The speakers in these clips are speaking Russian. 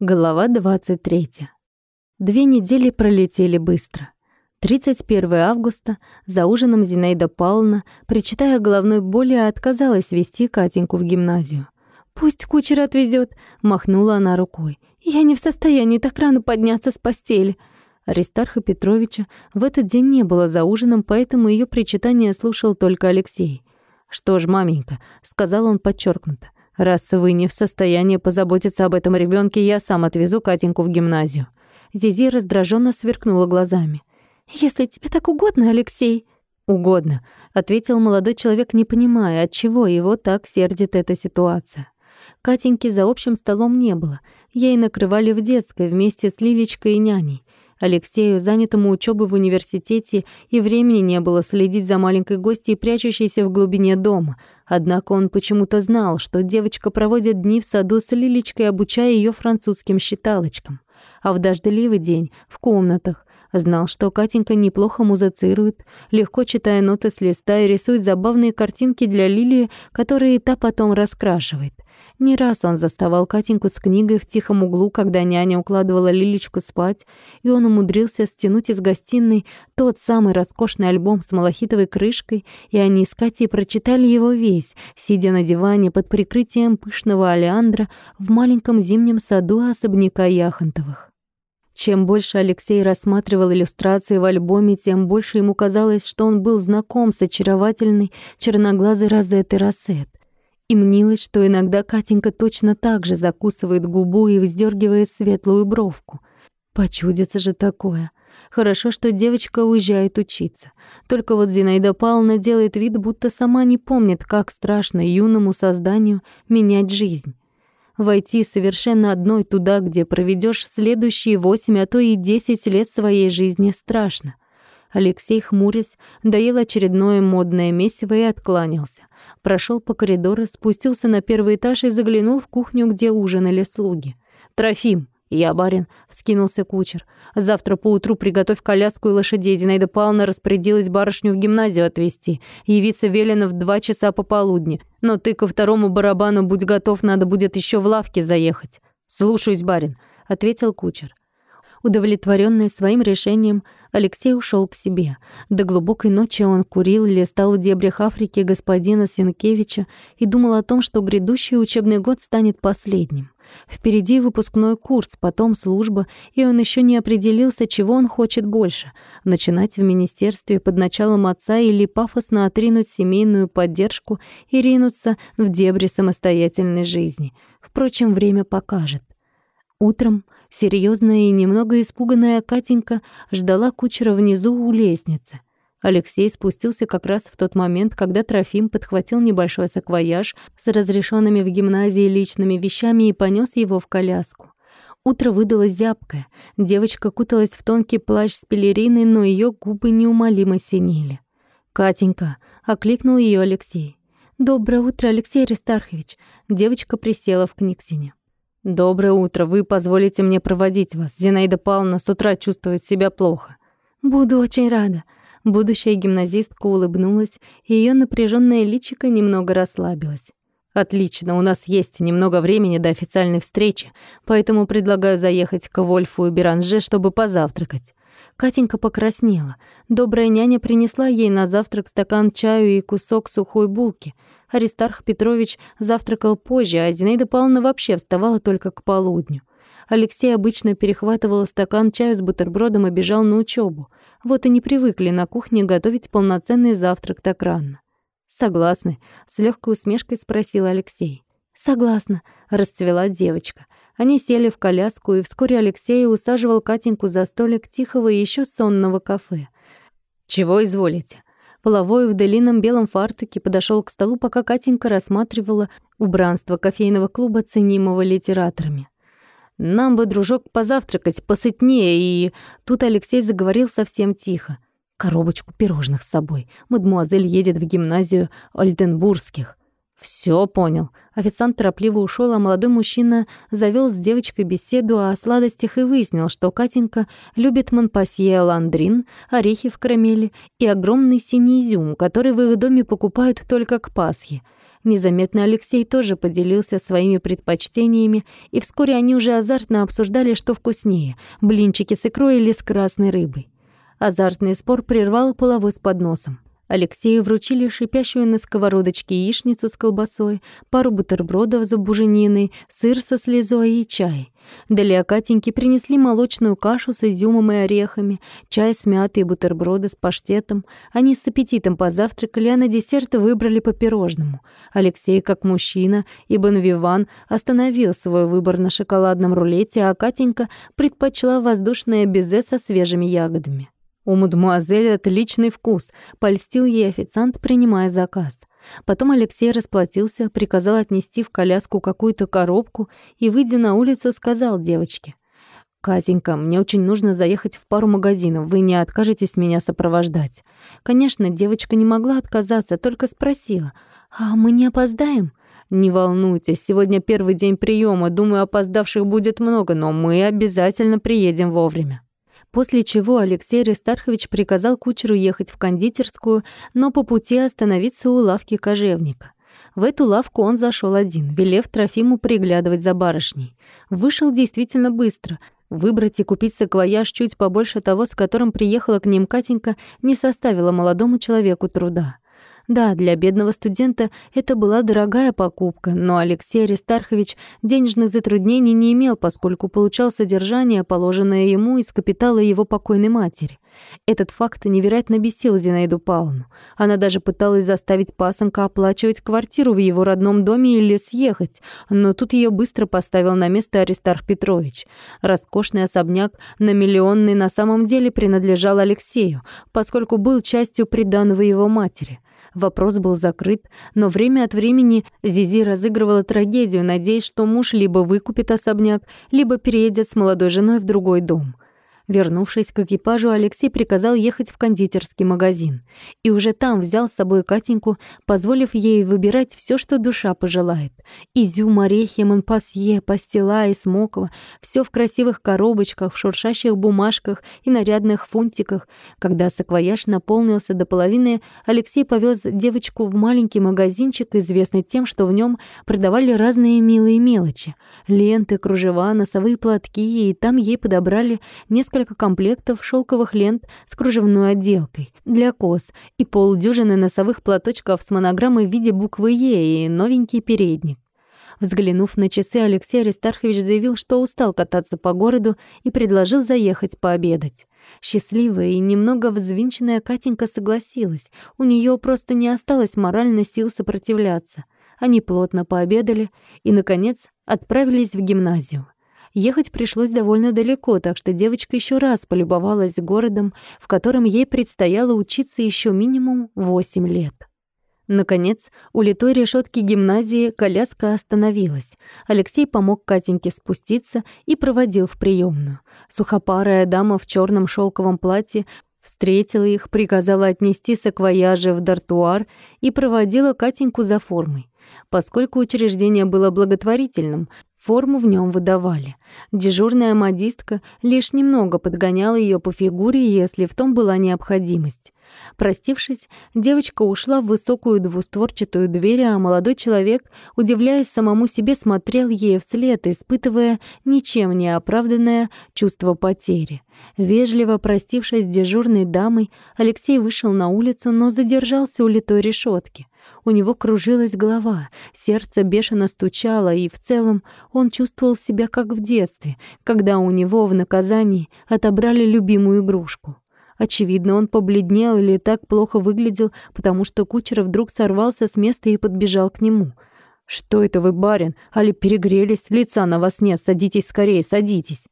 Глава 23. Две недели пролетели быстро. 31 августа за ужином Зинаида Павловна, причитая головной боли, отказалась вести Катеньку в гимназию. «Пусть кучер отвезет, махнула она рукой. «Я не в состоянии так рано подняться с постели». Аристарха Петровича в этот день не было за ужином, поэтому ее причитание слушал только Алексей. «Что ж, маменька», — сказал он подчеркнуто, Раз вы не в состоянии позаботиться об этом ребенке, я сам отвезу Катеньку в гимназию. Зизи раздраженно сверкнула глазами. Если тебе так угодно, Алексей. Угодно, ответил молодой человек, не понимая, от чего его так сердит эта ситуация. Катеньки за общим столом не было. Ей накрывали в детской вместе с Лилечкой и няней. Алексею, занятому учебой в университете, и времени не было следить за маленькой гостьей, прячущейся в глубине дома. Однако он почему-то знал, что девочка проводит дни в саду с Лилечкой, обучая ее французским считалочкам. А в дождливый день — в комнатах. Знал, что Катенька неплохо музыцирует, легко читая ноты с листа и рисует забавные картинки для Лилии, которые та потом раскрашивает. Не раз он заставал Катеньку с книгой в тихом углу, когда няня укладывала Лилечку спать, и он умудрился стянуть из гостиной тот самый роскошный альбом с малахитовой крышкой, и они с Катей прочитали его весь, сидя на диване под прикрытием пышного олеандра в маленьком зимнем саду особняка Яхонтовых. Чем больше Алексей рассматривал иллюстрации в альбоме, тем больше ему казалось, что он был знаком с очаровательной черноглазой Розеттой Рассет. И мнилось, что иногда Катенька точно так же закусывает губу и вздергивает светлую бровку. Почудится же такое. Хорошо, что девочка уезжает учиться. Только вот Зинаида Павловна делает вид, будто сама не помнит, как страшно юному созданию менять жизнь. Войти совершенно одной туда, где проведешь следующие восемь, а то и десять лет своей жизни, страшно. Алексей, хмурясь, доел очередное модное месиво и откланялся прошел по коридору, спустился на первый этаж и заглянул в кухню, где ужинали слуги. «Трофим!» «Я барин», — вскинулся кучер. «Завтра поутру приготовь коляску и лошадей. Зинаида Павловна распорядилась барышню в гимназию отвезти. Явиться велено в два часа пополудни. Но ты ко второму барабану будь готов, надо будет еще в лавке заехать». «Слушаюсь, барин», — ответил кучер. Удовлетворенный своим решением, Алексей ушел к себе. До глубокой ночи он курил, листал в дебрях Африки господина Сенкевича и думал о том, что грядущий учебный год станет последним. Впереди выпускной курс, потом служба, и он еще не определился, чего он хочет больше — начинать в министерстве под началом отца или пафосно отринуть семейную поддержку и ринуться в дебри самостоятельной жизни. Впрочем, время покажет. Утром Серьезная и немного испуганная Катенька ждала кучера внизу у лестницы. Алексей спустился как раз в тот момент, когда Трофим подхватил небольшой саквояж с разрешенными в гимназии личными вещами и понес его в коляску. Утро выдалось зябкое. Девочка куталась в тонкий плащ с пелериной, но ее губы неумолимо синели. «Катенька!» — окликнул ее Алексей. «Доброе утро, Алексей Аристархович!» Девочка присела в книгсине. «Доброе утро. Вы позволите мне проводить вас. Зинаида Павловна с утра чувствует себя плохо». «Буду очень рада». Будущая гимназистка улыбнулась, и её напряжённое личико немного расслабилось. «Отлично, у нас есть немного времени до официальной встречи, поэтому предлагаю заехать к Вольфу и Беранже, чтобы позавтракать». Катенька покраснела. Добрая няня принесла ей на завтрак стакан чаю и кусок сухой булки — Аристарх Петрович завтракал позже, а Зинаида Павловна вообще вставала только к полудню. Алексей обычно перехватывал стакан чая с бутербродом и бежал на учебу. Вот и не привыкли на кухне готовить полноценный завтрак так рано. «Согласны?» — с легкой усмешкой спросил Алексей. «Согласна», — расцвела девочка. Они сели в коляску, и вскоре Алексей усаживал Катеньку за столик тихого и еще сонного кафе. «Чего изволите?» Половой в длинном белом фартуке подошел к столу, пока Катенька рассматривала убранство кофейного клуба, ценимого литераторами. «Нам бы, дружок, позавтракать посытнее, и...» Тут Алексей заговорил совсем тихо. «Коробочку пирожных с собой. Мадмуазель едет в гимназию Ольденбургских». Все понял. Официант торопливо ушел, а молодой мужчина завел с девочкой беседу о сладостях и выяснил, что Катенька любит Монпасье Ландрин, орехи в карамели и огромный синий изюм, который в их доме покупают только к Пасхе. Незаметно Алексей тоже поделился своими предпочтениями, и вскоре они уже азартно обсуждали, что вкуснее — блинчики с икрой или с красной рыбой. Азартный спор прервал половой с подносом. Алексею вручили шипящую на сковородочке яичницу с колбасой, пару бутербродов за бужениной, сыр со слезой и чай. Для Катеньки принесли молочную кашу с изюмом и орехами, чай с мятой и бутерброды с паштетом. Они с аппетитом позавтракали, а на десерт выбрали по пирожному. Алексей, как мужчина, и Бонвиван остановил свой выбор на шоколадном рулете, а Катенька предпочла воздушное безе со свежими ягодами. У мадемуазель отличный вкус, польстил ей официант, принимая заказ. Потом Алексей расплатился, приказал отнести в коляску какую-то коробку и, выйдя на улицу, сказал девочке. «Катенька, мне очень нужно заехать в пару магазинов, вы не откажетесь меня сопровождать?» Конечно, девочка не могла отказаться, только спросила. «А мы не опоздаем?» «Не волнуйтесь, сегодня первый день приема, думаю, опоздавших будет много, но мы обязательно приедем вовремя». После чего Алексей Рестархович приказал кучеру ехать в кондитерскую, но по пути остановиться у лавки кожевника. В эту лавку он зашел один, велев Трофиму приглядывать за барышней. Вышел действительно быстро. Выбрать и купить саквояж чуть побольше того, с которым приехала к ним Катенька, не составило молодому человеку труда. Да, для бедного студента это была дорогая покупка, но Алексей Аристархович денежных затруднений не имел, поскольку получал содержание, положенное ему из капитала его покойной матери. Этот факт невероятно бесил Зинаиду Павловну. Она даже пыталась заставить пасынка оплачивать квартиру в его родном доме или съехать, но тут ее быстро поставил на место Аристарх Петрович. Роскошный особняк на миллионный на самом деле принадлежал Алексею, поскольку был частью приданого его матери. Вопрос был закрыт, но время от времени Зизи разыгрывала трагедию, надеясь, что муж либо выкупит особняк, либо переедет с молодой женой в другой дом — Вернувшись к экипажу, Алексей приказал ехать в кондитерский магазин. И уже там взял с собой Катеньку, позволив ей выбирать все, что душа пожелает. Изюм, орехи, монпасье, пастила и смоква. Все в красивых коробочках, в шуршащих бумажках и нарядных фунтиках. Когда саквояж наполнился до половины, Алексей повез девочку в маленький магазинчик, известный тем, что в нем продавали разные милые мелочи. Ленты, кружева, носовые платки, и там ей подобрали несколько несколько комплектов шелковых лент с кружевной отделкой для кос и полдюжины носовых платочков с монограммой в виде буквы «Е» и новенький передник. Взглянув на часы, Алексей Аристархович заявил, что устал кататься по городу и предложил заехать пообедать. Счастливая и немного взвинченная Катенька согласилась. У нее просто не осталось морально сил сопротивляться. Они плотно пообедали и, наконец, отправились в гимназию. Ехать пришлось довольно далеко, так что девочка еще раз полюбовалась городом, в котором ей предстояло учиться еще минимум 8 лет. Наконец, у литой решетки гимназии коляска остановилась. Алексей помог Катеньке спуститься и проводил в приемную. Сухопарая дама в черном шелковом платье встретила их, приказала отнести саквояжи в дартуар и проводила Катеньку за формой. Поскольку учреждение было благотворительным, форму в нем выдавали. Дежурная модистка лишь немного подгоняла ее по фигуре, если в том была необходимость. Простившись, девочка ушла в высокую двустворчатую дверь, а молодой человек, удивляясь самому себе, смотрел ей вслед, испытывая ничем не оправданное чувство потери. Вежливо простившись с дежурной дамой, Алексей вышел на улицу, но задержался у литой решетки. У него кружилась голова, сердце бешено стучало, и в целом он чувствовал себя как в детстве, когда у него в наказании отобрали любимую игрушку. Очевидно, он побледнел или так плохо выглядел, потому что кучер вдруг сорвался с места и подбежал к нему. «Что это вы, барин? Али перегрелись? Лица на вас нет. Садитесь скорее, садитесь!»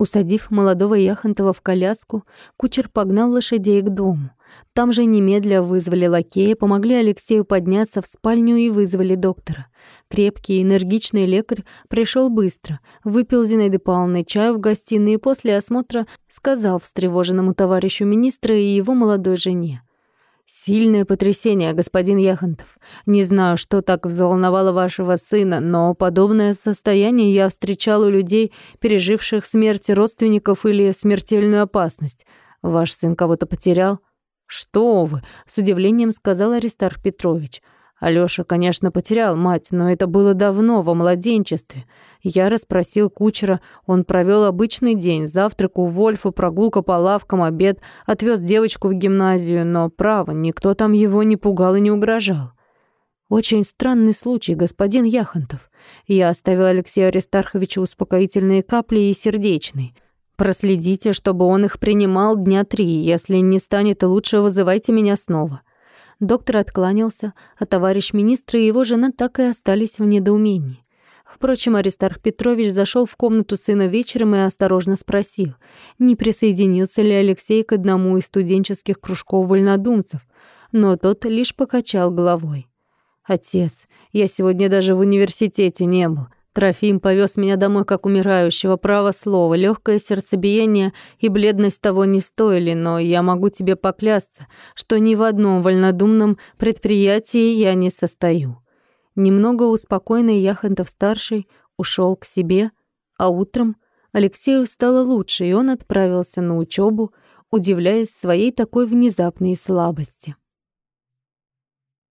Усадив молодого Яхонтова в коляску, кучер погнал лошадей к дому. Там же немедля вызвали лакея, помогли Алексею подняться в спальню и вызвали доктора. Крепкий, энергичный лекарь пришел быстро, выпил Зинаиды Павловны чаю в гостиной и после осмотра сказал встревоженному товарищу министра и его молодой жене. «Сильное потрясение, господин Яхонтов. Не знаю, что так взволновало вашего сына, но подобное состояние я встречал у людей, переживших смерть родственников или смертельную опасность. Ваш сын кого-то потерял?» «Что вы!» — с удивлением сказал Аристарх Петрович. Алёша, конечно, потерял мать, но это было давно, во младенчестве. Я расспросил кучера, он провёл обычный день, завтрак у Вольфа, прогулка по лавкам, обед, отвёз девочку в гимназию, но, право, никто там его не пугал и не угрожал. Очень странный случай, господин Яхонтов. Я оставил Алексею Аристарховичу успокоительные капли и сердечный. Проследите, чтобы он их принимал дня три. Если не станет лучше, вызывайте меня снова. Доктор откланялся, а товарищ министр и его жена так и остались в недоумении. Впрочем, Аристарх Петрович зашел в комнату сына вечером и осторожно спросил, не присоединился ли Алексей к одному из студенческих кружков вольнодумцев, но тот лишь покачал головой. «Отец, я сегодня даже в университете не был. Трофим повез меня домой как умирающего, право слова, легкое сердцебиение и бледность того не стоили, но я могу тебе поклясться, что ни в одном вольнодумном предприятии я не состою. Немного успокоенный Яхонтов-старший ушел к себе, а утром Алексею стало лучше, и он отправился на учебу, удивляясь своей такой внезапной слабости.